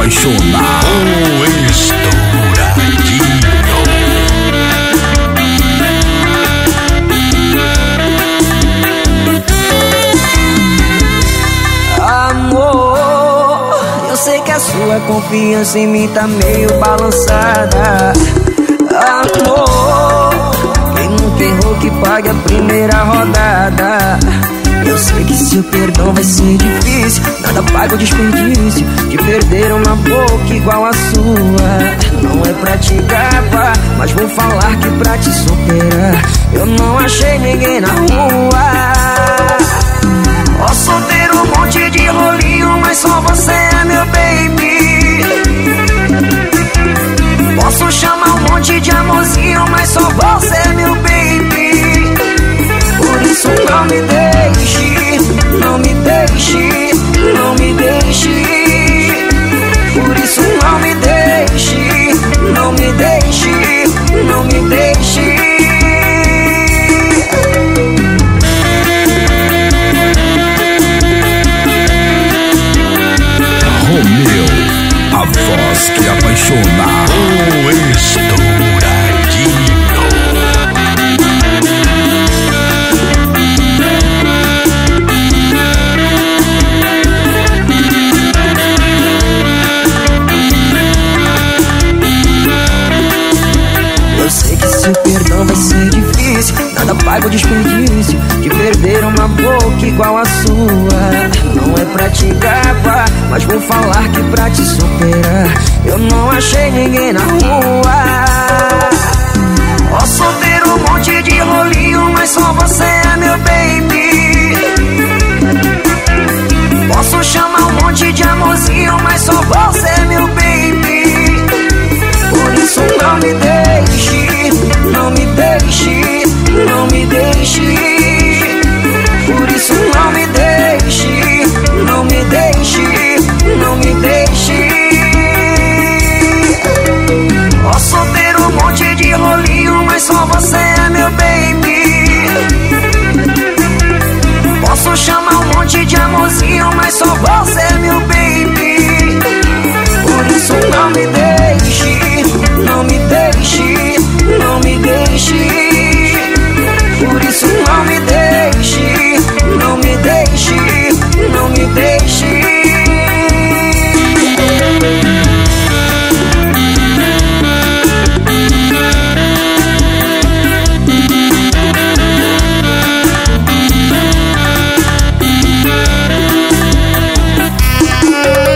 voz que apaixona. O estouradinho. Amor, eu sei que a sua confiança em mim tá meio balançada. Amor, quem nunca errou que pague a primeira rodada. Sei que seu perdão vai ser difícil. Nada paga o desperdício de perder uma boca igual a sua. Não é pra te gabar, mas vou falar que pra te superar. Eu não achei ninguém na rua. Voz que apaixona. Paga o desperdício de perder uma boca igual a sua. Não é pra te gabar, mas vou falar que pra te superar. Eu não achei ninguém na rua. Ó, solteiro, um monte de rolinho, mas só você é meu baby. 继续